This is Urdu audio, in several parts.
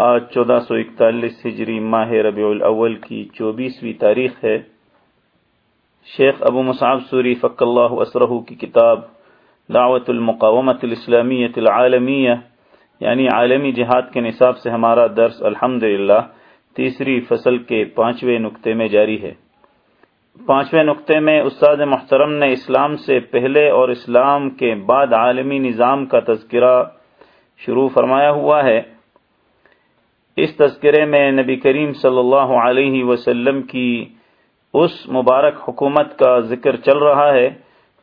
آج چودہ سو اکتالیس ہجری ماہ ربیع الاول کی چوبیسویں تاریخ ہے۔ شیخ ابو مصعب سوری فق اللہ اسرہ کی کتاب دعوت المقامت الاسلامیت العالمیہ یعنی عالمی جہاد کے نصاب سے ہمارا درس الحمد تیسری فصل کے پانچویں نقطے میں جاری ہے۔ پانچویں نقطے میں استاد محترم نے اسلام سے پہلے اور اسلام کے بعد عالمی نظام کا تذکرہ شروع فرمایا ہوا ہے۔ اس تذکرے میں نبی کریم صلی اللہ علیہ وسلم کی اس مبارک حکومت کا ذکر چل رہا ہے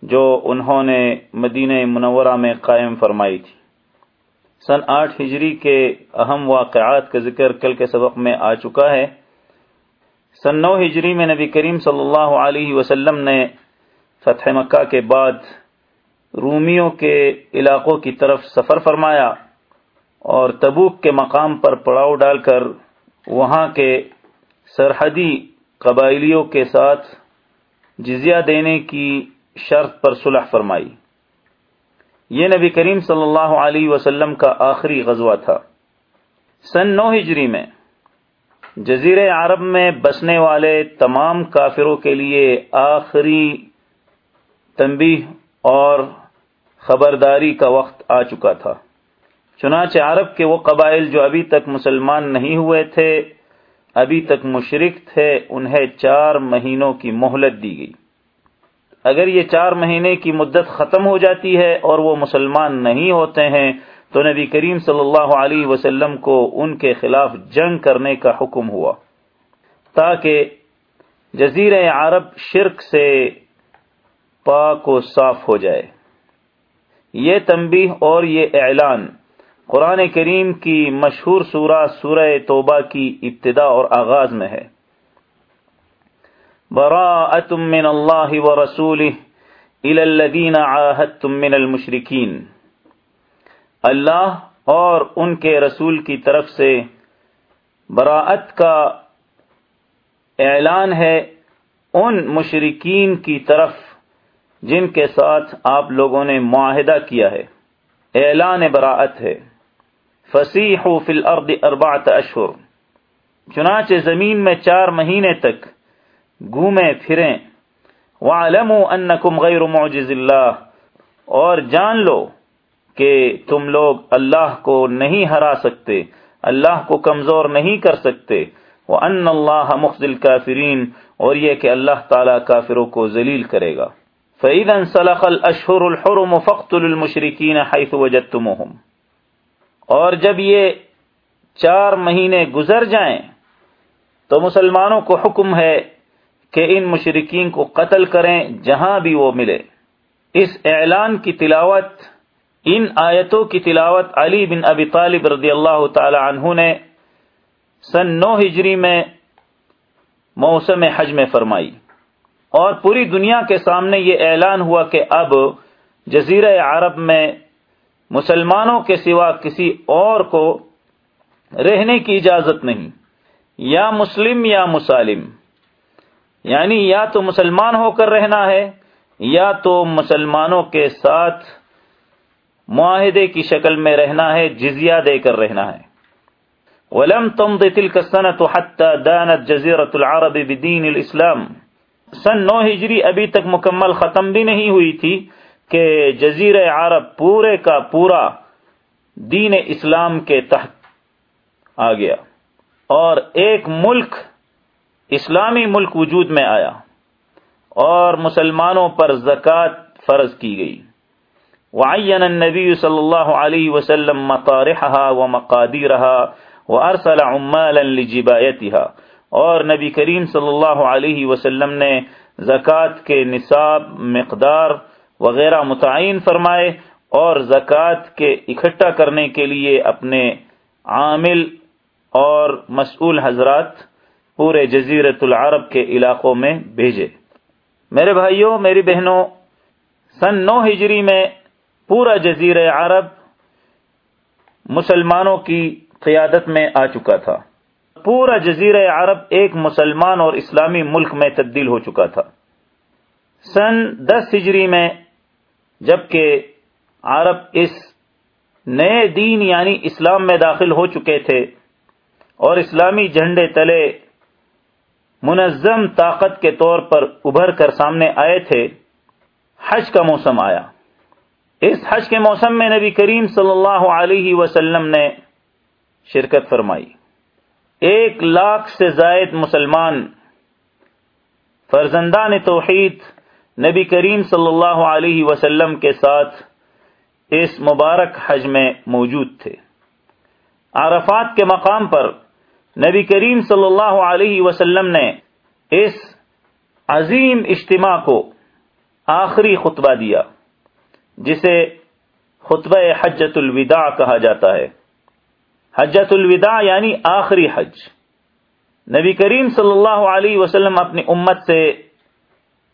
جو انہوں نے مدینہ منورہ میں قائم فرمائی تھی۔ سن آٹھ ہجری کے اہم واقعات کا ذکر کل کے سبق میں آ چکا ہے۔ سن نو ہجری میں نبی کریم صلی اللہ علیہ وسلم نے فتح مکہ کے بعد رومیوں کے علاقوں کی طرف سفر فرمایا۔ اور تبوک کے مقام پر پڑاؤ ڈال کر وہاں کے سرحدی قبائلیوں کے ساتھ جزیہ دینے کی شرط پر صلح فرمائی۔ یہ نبی کریم صلی اللہ علیہ وسلم کا آخری غزوہ تھا۔ سن نو ہجری میں جزیر عرب میں بسنے والے تمام کافروں کے لیے آخری تنبیہ اور خبرداری کا وقت آ چکا تھا۔ چنانچہ عرب کے وہ قبائل جو ابھی تک مسلمان نہیں ہوئے تھے، ابھی تک مشرق تھے، انہیں چار مہینوں کی مہلت دی گئی۔ اگر یہ چار مہینے کی مدت ختم ہو جاتی ہے اور وہ مسلمان نہیں ہوتے ہیں، تو نبی کریم صلی اللہ علیہ وسلم کو ان کے خلاف جنگ کرنے کا حکم ہوا۔ تاکہ جزیر عرب شرک سے پاک و صاف ہو جائے۔ یہ تنبیہ اور یہ اعلان قرآن کریم کی مشہور سورہ سورہ توبہ کی ابتدا اور آغاز میں ہے۔ من اللہ و رسول من المشرکین۔ اللہ اور ان کے رسول کی طرف سے براعت کا اعلان ہے ان مشرقین کی طرف جن کے ساتھ آپ لوگوں نے معاہدہ کیا ہے۔ اعلان براعت ہے۔ فصیح فی الارض اربعت اشہر چنانچہ زمین میں چار مہینے تک گھومیں، پھریں۔ وعلموا انکم غیر معجز اللہ اور جان لو کہ تم لوگ اللہ کو نہیں ہرا سکتے، اللہ کو کمزور نہیں کر سکتے۔ وان اللہ مخزل کافرین اور یہ کہ اللہ تعالی کافروں کو ذلیل کرے گا۔ فَإِذَا انسلخ الْأَشْهُرُ الْحُرُمُ فَاقْتُلُوا الْمُشْرِكِينَ حَيْثُ وَجَدتُّمُوهُمْ۔ اور جب یہ چار مہینے گزر جائیں تو مسلمانوں کو حکم ہے کہ ان مشرقین کو قتل کریں جہاں بھی وہ ملے۔ اس اعلان کی تلاوت، ان آیتوں کی تلاوت علی بن ابی طالب رضی اللہ تعالی عنہ نے سن نو ہجری میں موسم حج میں فرمائی۔ اور پوری دنیا کے سامنے یہ اعلان ہوا کہ اب جزیرہ عرب میں مسلمانوں کے سوا کسی اور کو رہنے کی اجازت نہیں۔ یا مسلم یا مسالم۔ یعنی یا تو مسلمان ہو کر رہنا ہے، یا تو مسلمانوں کے ساتھ معاہدے کی شکل میں رہنا ہے، جزیہ دے کر رہنا ہے۔ ولم تمض تلك السنه حتى دانت جزيره العرب بدين الاسلام۔ سن نو ہجری ابھی تک مکمل ختم بھی نہیں ہوئی تھی۔ کہ جزیر عرب پورے کا پورا دین اسلام کے تحت آ گیا اور ایک ملک اسلامی ملک وجود میں آیا اور مسلمانوں پر زکوٰۃ فرض کی گئی۔ وعین النبی صلی اللہ علیہ وسلم مطارحها ومقادیرها وارسل عمالا لجبایتها اور نبی کریم صلی اللہ علیہ وسلم نے زکوٰۃ کے نصاب مقدار وغیرہ متعین فرمائے اور زکوٰۃ کے اکٹھا کرنے کے لیے اپنے عامل اور مسئول حضرات پورے جزیرت العرب کے علاقوں میں بھیجے۔ میرے بھائیوں، میری بہنوں، سن نو ہجری میں پورا جزیر عرب مسلمانوں کی قیادت میں آ چکا تھا۔ پورا جزیر عرب ایک مسلمان اور اسلامی ملک میں تبدیل ہو چکا تھا۔ سن دس ہجری میں جبکہ عرب اس نئے دین یعنی اسلام میں داخل ہو چکے تھے اور اسلامی جھنڈے تلے منظم طاقت کے طور پر ابھر کر سامنے آئے تھے، حج کا موسم آیا۔ اس حج کے موسم میں نبی کریم صلی اللہ علیہ وسلم نے شرکت فرمائی۔ ایک لاکھ سے زائد مسلمان فرزندان توحید نبی کریم صلی اللہ علیہ وسلم کے ساتھ اس مبارک حج میں موجود تھے۔ عرفات کے مقام پر نبی کریم صلی اللہ علیہ وسلم نے اس عظیم اجتماع کو آخری خطبہ دیا، جسے خطبہ حجت الوداع کہا جاتا ہے۔ حجت الوداع یعنی آخری حج۔ نبی کریم صلی اللہ علیہ وسلم اپنی امت سے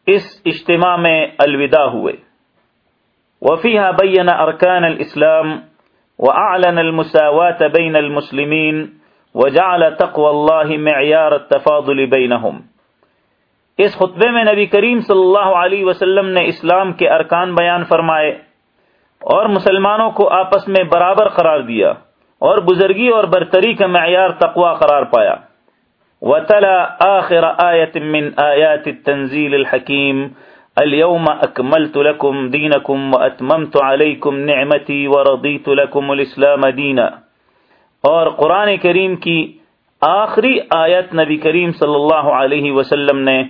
اس اجتماع میں الوداع ہوئے۔ وفيها بين أركان الإسلام وأعلن المساواة بين المسلمين وجعل تقوى الله معيار التفاضل بينهم اس خطبے میں نبی کریم صلی اللہ علیہ وسلم نے اسلام کے ارکان بیان فرمائے اور مسلمانوں کو آپس میں برابر قرار دیا اور بزرگی اور برتری کا معیار تقوی قرار پایا۔ وتلا آخر آیت من آیات التنزیل الحکیم، اليوم اکملت لکم دینکم واتممت علیکم نعمتی ورضیت لکم الاسلام دینا. اور قرآن کریم کی آخری آیت نبی کریم صلی اللہ علیہ وسلم نے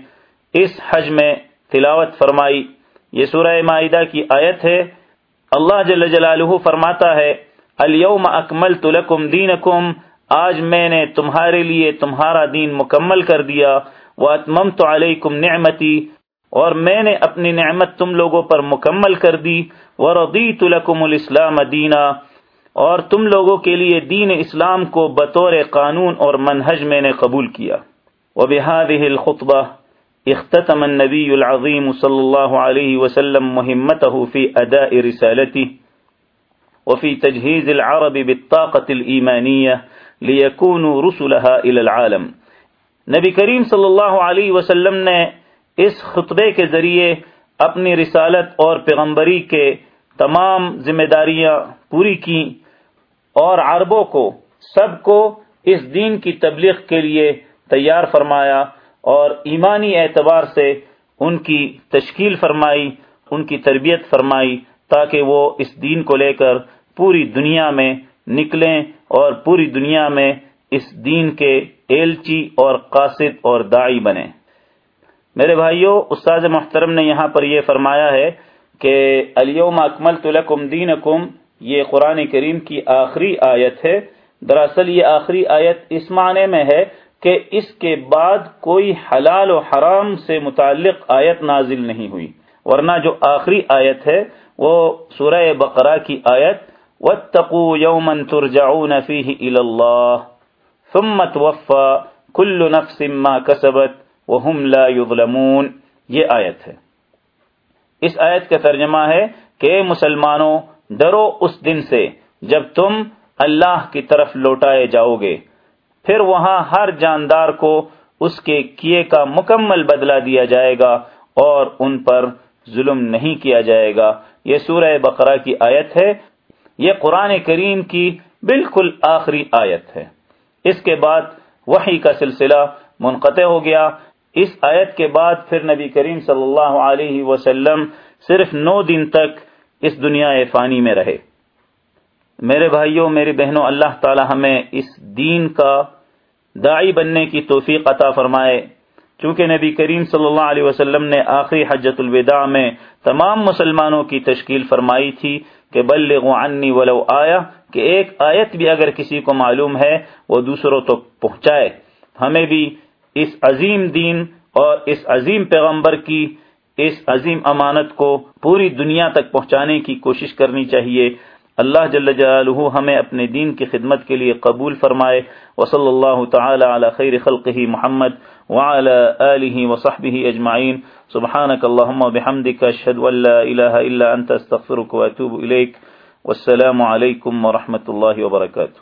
اس حج میں تلاوت فرمائی. یہ سورہ معاہدہ کی آیت ہے. اللہ جل جلالہ فرماتا ہے، اليوم اکملت لکم دینکم آج میں نے تمہارے لیے تمہارا دین مکمل کر دیا واتممت علیکم نعمتی اور میں نے اپنی نعمت تم لوگوں پر مکمل کر دی ورضیت لکم الاسلام دینا اور تم لوگوں کے لیے دین اسلام کو بطور قانون اور منہج میں نے قبول کیا۔ وبهذه الخطبه اختتم النبي العظيم صلى الله عليه وسلم مهمته في اداء رسالته وفي تجهيز العرب بالطاقه الايمانيه ليكونوا رسلها العالم۔ نبی کریم صلی اللہ علیہ وسلم نے اس خطبے کے ذریعے اپنی رسالت اور پیغمبری کے تمام ذمہ داریاں پوری کی اور عربوں کو، سب کو اس دین کی تبلیغ کے لیے تیار فرمایا اور ایمانی اعتبار سے ان کی تشکیل فرمائی، ان کی تربیت فرمائی تاکہ وہ اس دین کو لے کر پوری دنیا میں نکلیں اور پوری دنیا میں اس دین کے ایلچی اور قاصد اور دائی بنیں۔ میرے بھائیوں استاد محترم نے یہاں پر یہ فرمایا ہے کہ الیوم اکمل تلکم دینکم، یہ قرآن کریم کی آخری آیت ہے۔ دراصل یہ آخری آیت اس معنی میں ہے کہ اس کے بعد کوئی حلال و حرام سے متعلق آیت نازل نہیں ہوئی۔ ورنہ جو آخری آیت ہے، وہ سورہ بقرہ کی آیت وَاتَّقُوا يَوْمًا تُرْجَعُونَ فِيهِ إِلَى اللَّهِ ثُمَّ تُوَفَّى كُلُّ نَفْسٍ مَا كَسَبَتْ وَهُمْ لَا يُظْلَمُونَ. یہ آیت ہے۔ اس آیت کا ترجمہ ہے کہ مسلمانوں، ڈرو اس دن سے جب تم اللہ کی طرف لوٹائے جاؤ گے پھر وہاں ہر جاندار کو اس کے کیے کا مکمل بدلہ دیا جائے گا اور ان پر ظلم نہیں کیا جائے گا۔ یہ سورہ بقرہ کی آیت ہے۔ یہ قرآن کریم کی بالکل آخری آیت ہے۔ اس کے بعد وحی کا سلسلہ منقطع ہو گیا۔ اس آیت کے بعد پھر نبی کریم صلی اللہ علیہ وسلم صرف نو دن تک اس دنیا فانی میں رہے۔ میرے بھائیوں، میری بہنوں، اللہ تعالی ہمیں اس دین کا دائی بننے کی توفیق عطا فرمائے۔ چونکہ نبی کریم صلی اللہ علیہ وسلم نے آخری حجت الوداع میں تمام مسلمانوں کی تشکیل فرمائی تھی کہ بلغوا عنی ولو آیا کہ ایک آیت بھی اگر کسی کو معلوم ہے، وہ دوسروں تک پہنچائے۔ ہمیں بھی اس عظیم دین اور اس عظیم پیغمبر کی اس عظیم امانت کو پوری دنیا تک پہنچانے کی کوشش کرنی چاہیے۔ اللہ جل جلالہ ہمیں اپنے دین کی خدمت کے لیے قبول فرمائے۔ وصلی اللہ تعالی علی خیر خلقہ محمد وعلى آله وصحبه أجمعين. سبحانك اللهم وبحمدك أشهد أن لا إله إلا أنت استغفرك وأتوب إليك. والسلام عليكم ورحمة الله وبركاته.